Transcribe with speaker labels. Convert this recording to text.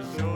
Speaker 1: Sure.